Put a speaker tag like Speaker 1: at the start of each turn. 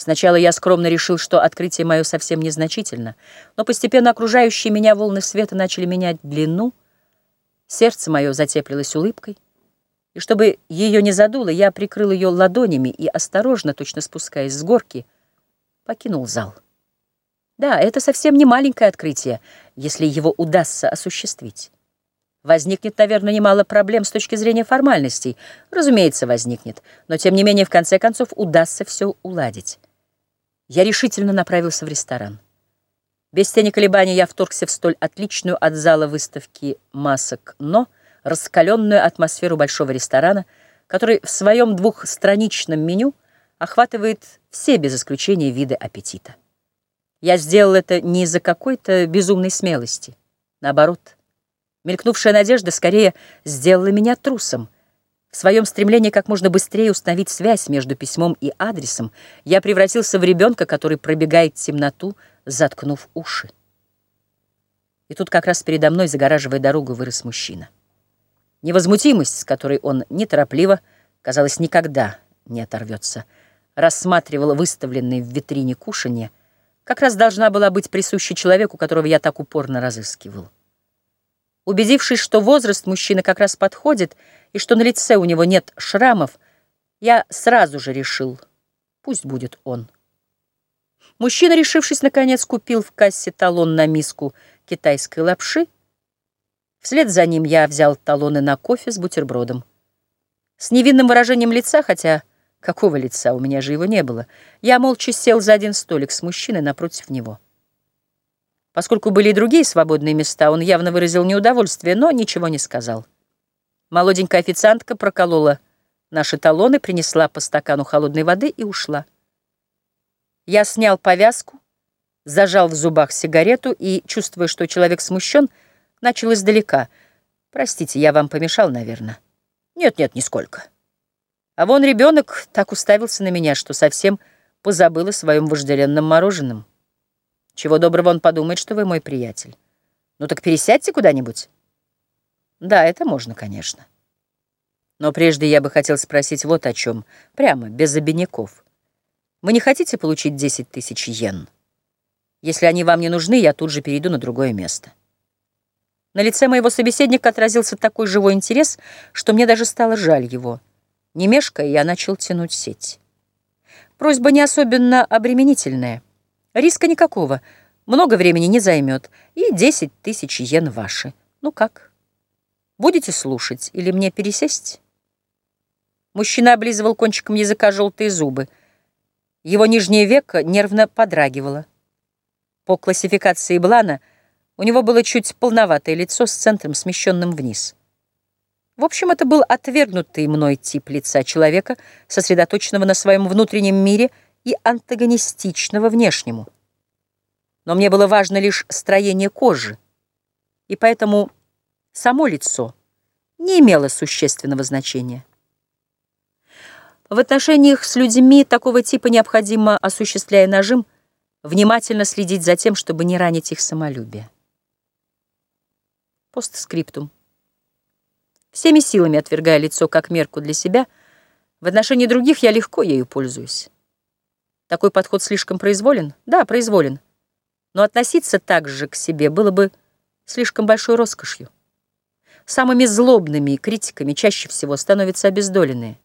Speaker 1: Сначала я скромно решил, что открытие мое совсем незначительно, но постепенно окружающие меня волны света начали менять длину, сердце мое затеплилось улыбкой, и чтобы ее не задуло, я прикрыл ее ладонями и, осторожно, точно спускаясь с горки, покинул зал. Да, это совсем не маленькое открытие, если его удастся осуществить. Возникнет, наверное, немало проблем с точки зрения формальностей. Разумеется, возникнет, но тем не менее в конце концов удастся все уладить. Я решительно направился в ресторан. Без тени колебаний я вторгся в столь отличную от зала выставки масок, но раскаленную атмосферу большого ресторана, который в своем двухстраничном меню охватывает все без исключения виды аппетита. Я сделал это не из-за какой-то безумной смелости. Наоборот, мелькнувшая надежда скорее сделала меня трусом. В своем стремлении как можно быстрее установить связь между письмом и адресом я превратился в ребенка, который пробегает темноту, заткнув уши. И тут как раз передо мной, загораживая дорогу, вырос мужчина. Невозмутимость, с которой он неторопливо, казалось, никогда не оторвется, рассматривал выставленные в витрине кушанье, как раз должна была быть присуща человеку, которого я так упорно разыскивал. Убедившись, что возраст мужчины как раз подходит и что на лице у него нет шрамов, я сразу же решил, пусть будет он. Мужчина, решившись, наконец, купил в кассе талон на миску китайской лапши. Вслед за ним я взял талоны на кофе с бутербродом. С невинным выражением лица, хотя Какого лица? У меня же его не было. Я молча сел за один столик с мужчиной напротив него. Поскольку были и другие свободные места, он явно выразил неудовольствие, но ничего не сказал. Молоденькая официантка проколола наши талоны, принесла по стакану холодной воды и ушла. Я снял повязку, зажал в зубах сигарету и, чувствуя, что человек смущен, начал издалека. «Простите, я вам помешал, наверное?» «Нет-нет, нисколько». А вон ребенок так уставился на меня, что совсем позабыл о своем вожделенном мороженом. Чего доброго он подумает, что вы мой приятель. Ну так пересядьте куда-нибудь. Да, это можно, конечно. Но прежде я бы хотел спросить вот о чем, прямо, без обиняков. Вы не хотите получить 10 тысяч йен? Если они вам не нужны, я тут же перейду на другое место. На лице моего собеседника отразился такой живой интерес, что мне даже стало жаль его. Не мешкая, я начал тянуть сеть. Просьба не особенно обременительная. Риска никакого. Много времени не займет. И 10 тысяч йен ваши. Ну как? Будете слушать или мне пересесть? Мужчина облизывал кончиком языка желтые зубы. Его нижнее веко нервно подрагивало. По классификации Блана у него было чуть полноватое лицо с центром, смещенным вниз. В общем, это был отвергнутый мной тип лица человека, сосредоточенного на своем внутреннем мире и антагонистичного внешнему. Но мне было важно лишь строение кожи, и поэтому само лицо не имело существенного значения. В отношениях с людьми такого типа необходимо, осуществляя нажим, внимательно следить за тем, чтобы не ранить их самолюбие. Постскриптум. Всеми силами отвергая лицо как мерку для себя, в отношении других я легко ею пользуюсь. Такой подход слишком произволен? Да, произволен. Но относиться так же к себе было бы слишком большой роскошью. Самыми злобными критиками чаще всего становятся обездоленные.